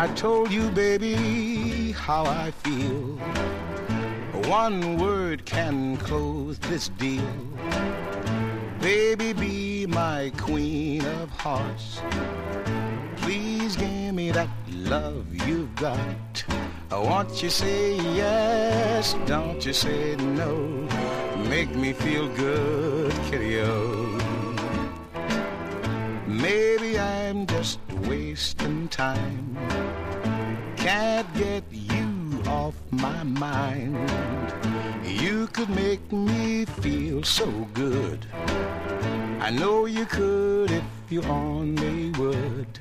I told you, baby, how I feel. One word can close this deal. Baby, be my queen of hearts. Please give me that love you've got. I want you say yes, don't you say no. Make me feel good, wasting time. Can't get you off my mind. You could make me feel so good. I know you could if you only would.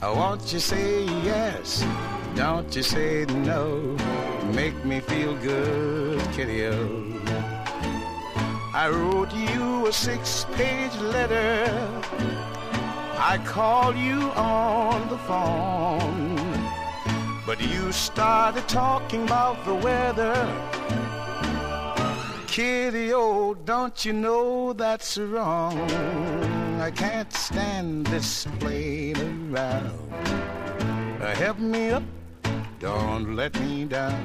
I want you say yes, don't you say no. Make me feel good, kiddio. I wrote you a six-page letter. I called you on the phone. But you started talking about the weather. Kitty, oh, don't you know that's wrong? I can't stand this playing around. Uh, help me up, don't let me down.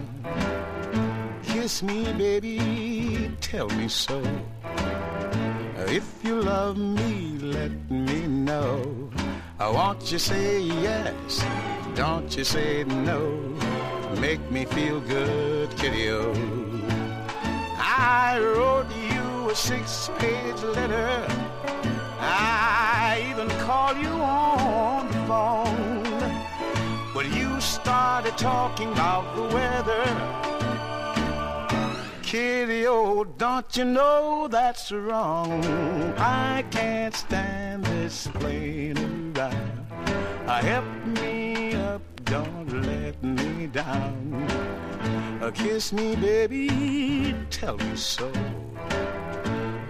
Kiss me, baby, tell me so. If you love me, let me know. Oh, I want you say yes, don't you say no. Make me feel good, kiddo. I wrote you a six-page letter. I even called you on the phone. But you started talking about the weather. Kitty, oh, don't you know that's wrong? I can't stand this playing around. Help me up, don't let me down. Kiss me, baby, tell me so.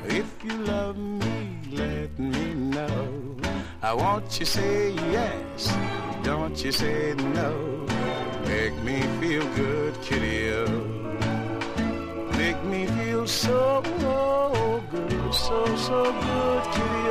If you love me, let me know. I want you say yes, don't you say no. Make me feel good, so, so good to you.